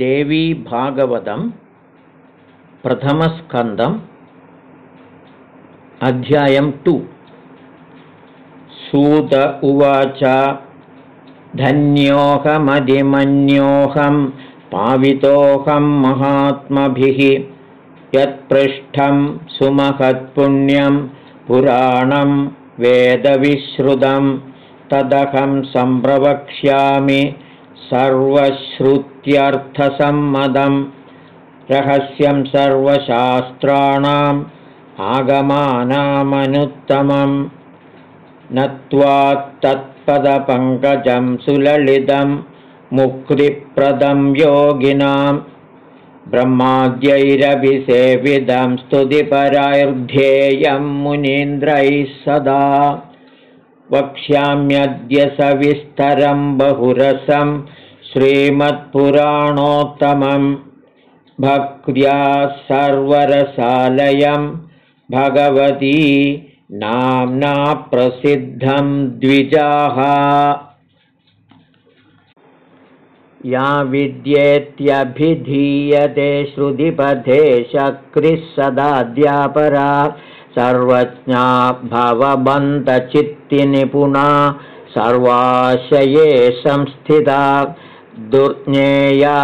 देवीभागवतं प्रथमस्कन्दम् अध्यायं टु। सूत उवाच धन्योऽहमधिमन्योऽहं पावितोऽहं महात्मभिः यत्पृष्ठं सुमहत्पुण्यं पुराणं वेदविश्रुतं तदहं सम्प्रवक्ष्यामि सर्वश्रुत्यर्थसम्मदं रहस्यं सर्वशास्त्राणाम् आगमानामनुत्तमं नत्वात्तत्पदपङ्कजं सुललितं मुक्तिप्रदं योगिनां। ब्रह्माद्यैरभिसेविदं स्तुतिपरार्ध्येयं मुनीन्द्रैः सदा। वक्ष्याम्यद्य सविस्तरं बहुरसं श्रीमत्पुराणोत्तमं भक्त्या सर्वरसालयम् भगवती नाम्ना प्रसिद्धं द्विजाः। या विद्येत्यभिधीयते श्रुतिपथे शक्रिः सदाद्यापरा सर्वज्ञा भवबन्तचित्तिनिपुणा सर्वाशये संस्थिता दुर्ज्ञेया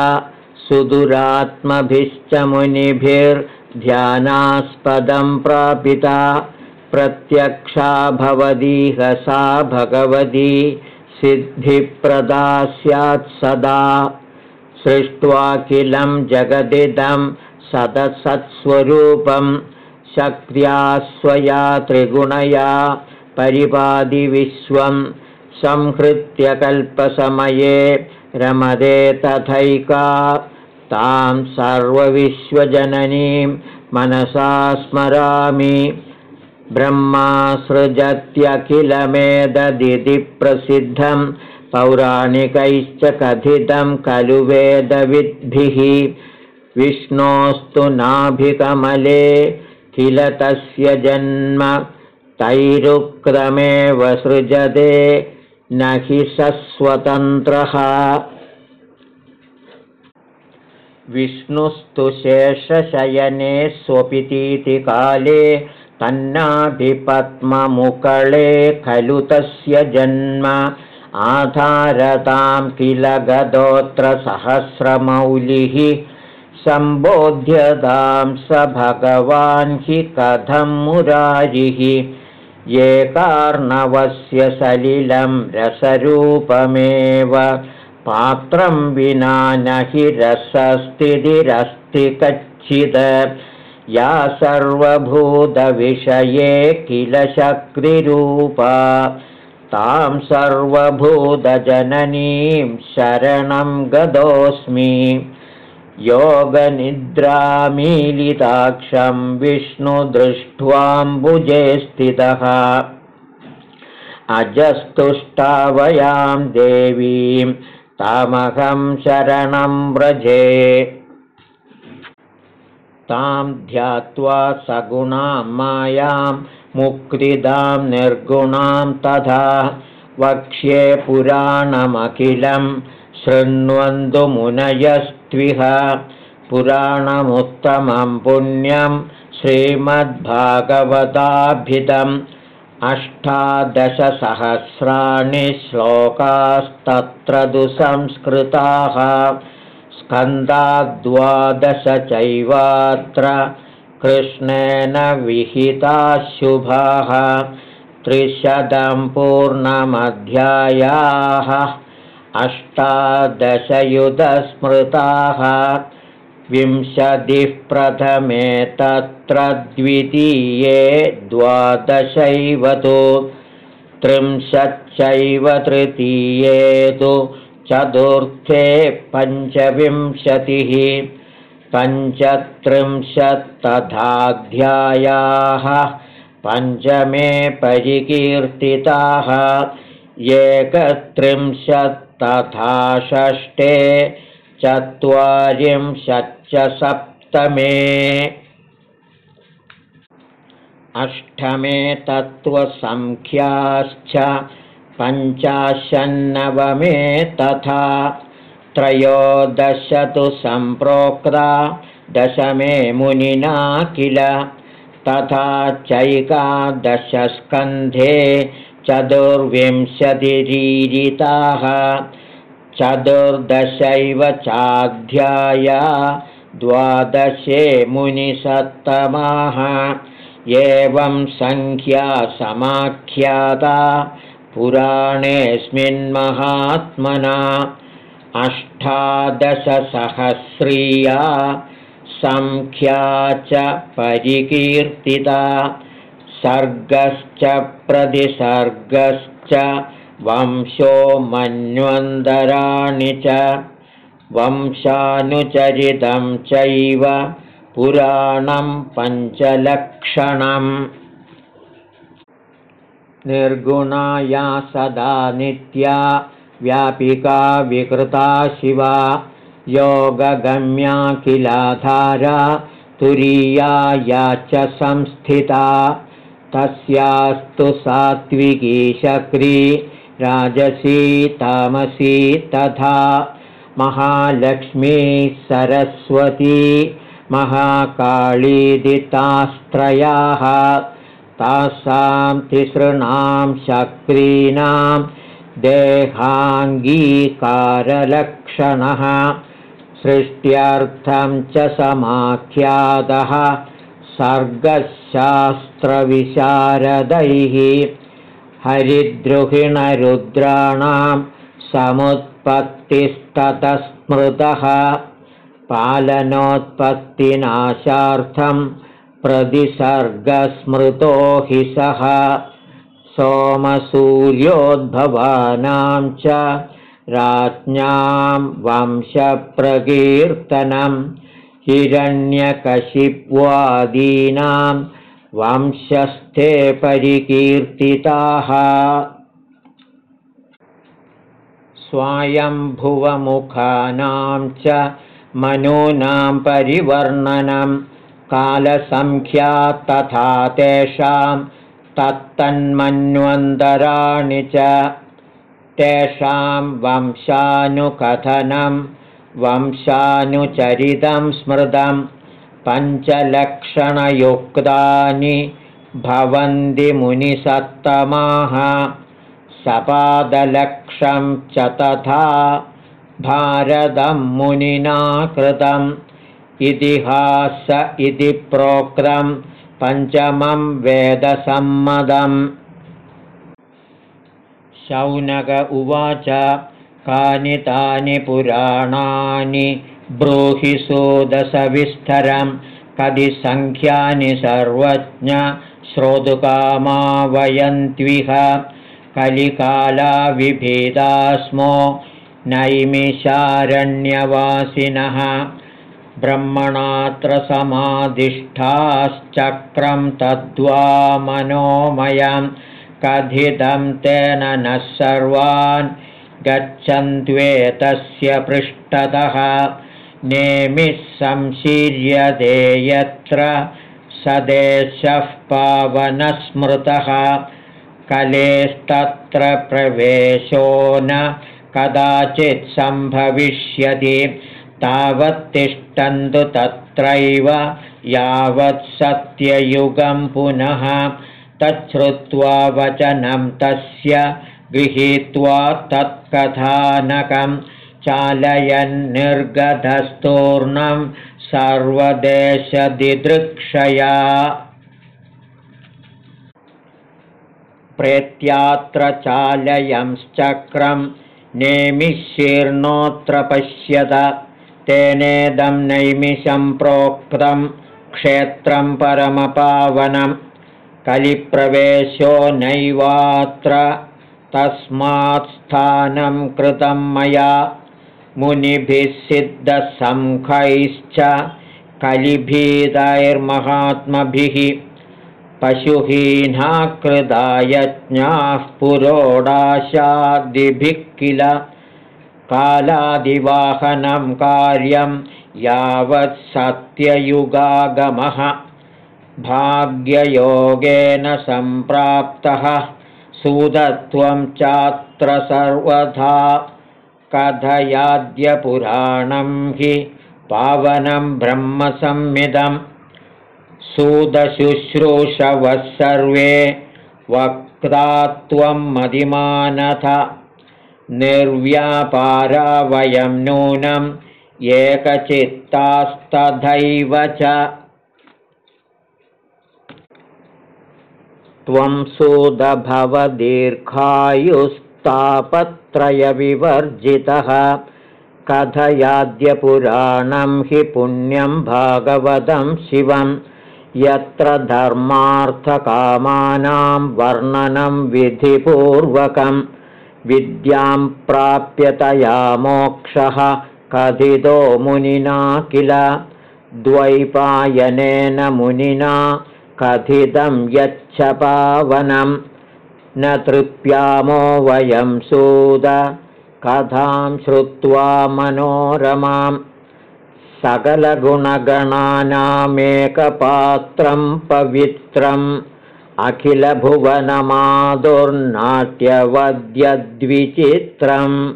सुदुरात्मभिश्च मुनिभिर् ध्यानास्पदं प्रापिता प्रत्यक्षा भवदीह सा भगवती सिद्धिप्रदा स्यात् सदा। सृष्ट्वाखिलं जगदिदं सदसत्स्वरूपं शक्त्या स्वया त्रिगुणया परिपादिविश्वं संहृत्य कल्पसमये रमदे तथैका तां सर्वविश्वजननीं मनसा स्मरामि। ब्रह्मासृजत्यखिलमेददिति प्रसिद्धं पौराणिकैश्च कथितं खलु वेदविद्भिः विष्णोस्तु नाभिकमले किल तस्य जन्म तैरुक्तमेव सृजते न हि सस्वतन्त्रः। विष्णुस्तु शेषशयने स्वपितीति काले तन्नाभिपद्ममुकळे खलु तस्य जन्म। आधारतां किल गदोत्रसहस्रमौलिः सम्बोध्यतां स भगवान् हि कथं मुरारिः ये कार्णवस्य सलिलं रसरूपमेव। पात्रं विना न हि रसस्थितिरस्ति कच्चित् या सर्वभूतविषये किल शक्तिरूपा। तां सर्वभूतजननीं शरणं गतोऽस्मि योगनिद्रामीलिताक्षं विष्णुदृष्ट्वाम्बुजे स्थितः। अजस्तुष्टावयां देवीं तामहं शरणं व्रजे। तां ध्यात्वा सगुणां मायां मुक्तिदां निर्गुणां तथा वक्ष्ये पुराणमखिलं शृण्वन्तु मुनयस्त्विह पुराणमुत्तमं पुण्यं श्रीमद्भागवताभिधम् अष्टादशसहस्राणि श्लोकास्तत्र दुसंस्कृताः स्कन्दाद्वादश चैवात्र कृष्णेन विहिताः शुभाः त्रिशतं पूर्णमध्यायाः अष्टादशयुधस्मृताः। विंशतिः प्रथमे तत्र द्वितीये द्वादशैव तु। त्रिंशच्चैव तृतीये तु। चतुर्थे पञ्चविंशतिः। पञ्चत्रिंशत्तथाध्यायाः। पञ्चमे परिकीर्तिताः एकत्रिंशत्तथा षष्ठे चत्वारिंशच्च सप्तमे अष्टमे तत्त्वसङ्ख्याश्च पञ्चाशन्नवमे तथा त्रयोदश तु सम्प्रोक्ता दशमे मुनिना किल तथा चैकादशस्कन्धे चतुर्विंशतिरीरिताः चतुर्दशैव चाध्याया द्वादशे मुनिसत्तमाः एवं सङ्ख्या समाख्याता पुराणेऽस्मिन्महात्मना अष्टादशसहस्रीया सङ्ख्या च परिकीर्तिता सर्गश्च प्रतिसर्गश्च वंशो मन्वन्तराणि च वंशानुचरितं चैव पुराणं पञ्चलक्षणम्। निर्गुणाया सदा नित्या व्यापिका विकृता शिवा योगगम्याखिलाधारा तुरीया या च संस्थिता तस्यास्तु सात्विकी शक्री राजसी तामसी तथा महालक्ष्मी सरस्वती महाकाळीदितास्त्रयाः तासां तिसृणां शक्रीणां देहाङ्गीकारलक्षणः सृष्ट्यर्थं च समाख्यातः सर्गशास्त्रविशारदैः हरिद्रुहिणरुद्राणां समुत्पत्तिस्ततस्मृतः पालनोत्पत्तिनाशार्थं प्रतिसर्गस्मृतो हि सः सोमसूर्योद्भवानां च राज्ञां वंशप्रकीर्तनं हिरण्यकशिप्वादीनां वंशस्थे परिकीर्तिताः। स्वायम्भुवमुखानां च मनूनां परिवर्णनं कालसङ्ख्या तथा तेषां तत्तन्मन्वन्तराणि च। तेषां वंशानुकथनं वंशानुचरितं स्मृतं पञ्चलक्षणयुक्तानि भवन्ति मुनिसत्तमाः। सपादलक्षं च तथा भारतं मुनिना कृतम्। इतिहास इति प्रोक्तं पञ्चमं वेदसम्मदम् शौनक उवाच कानि तानि पुराणानि ब्रूहि सोदसविस्तरं कति सङ्ख्यानि सर्वज्ञ श्रोतुकामावयन्त्विह कलिकाला विभेदा स्मो नैमिषारण्यवासिनः ब्रह्मणात्र समाधिष्ठाश्चक्रं तद्वा मनोमयं कथितं तेन नः सर्वान् गच्छन्त्वेतस्य पृष्ठतः। नेमिः संशीर्यते यत्र सदेशः पावनस्मृतः। कलेस्तत्र प्रवेशो न कदाचित् सम्भविष्यति। तावत्तिष्ठन्तु तत्रैव यावत् सत्ययुगं पुनः। तच्छ्रुत्वा वचनं तस्य गृहीत्वा तत्कथानकं चालयन्निर्गतस्तूर्णं सर्वदेशदिदृक्षया। प्रेत्यात्र चालयंश्चक्रं नेमिशीर्णोऽत्र पश्यत तेनेदं नैमिषं प्रोक्तं क्षेत्रं परमपावनं कलिप्रवेशो नैवात्र तस्मात् स्थानं कृतं मया। मुनिभिः कलिभीतैर्महात्मभिः। पशुहीना कृता यज्ञाः पुरोडाशादिभिः किल? कालादिवाहनं कार्यं यावत् सत्ययुगागमः। भाग्ययोगेन सम्प्राप्तः सुदत्वं चात्र सर्वथा कथयाद्यपुराणं हि पावनं ब्रह्मसंमिदम् सुदशुश्रूषवः सर्वे वक्ता त्वं मदिमानथ निर्व्यापारा वयं नूनम् एकचित्तास्तथैव च त्वं सुदभवदीर्घायुस्तापत्रयविवर्जितः कथयाद्यपुराणं हि पुण्यं भागवतं शिवं यत्र धर्मार्थकामानां वर्णनं विधिपूर्वकं विद्यां प्राप्यतया मोक्षः कथितो मुनिना किल। द्वैपायनेन मुनिना कथितं यच्छ पावनं न तृप्यामो वयं सूद। कथां श्रुत्वा मनोरमां। सकलगुणगणानामेकपात्रं पवित्रम्। अखिलभुवनमाधुर्नाट्यवद्यद्विचित्रम्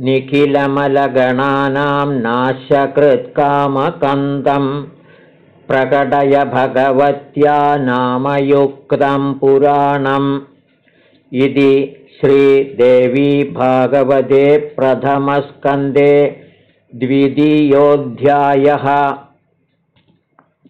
निखिलमलगणानां नाशकृत्कामकन्दम् प्रकटय भगवत्या नामयुक्तं पुराणम् इति श्रीदेवी भागवते प्रथमस्कन्दे द्वितीयोऽध्यायः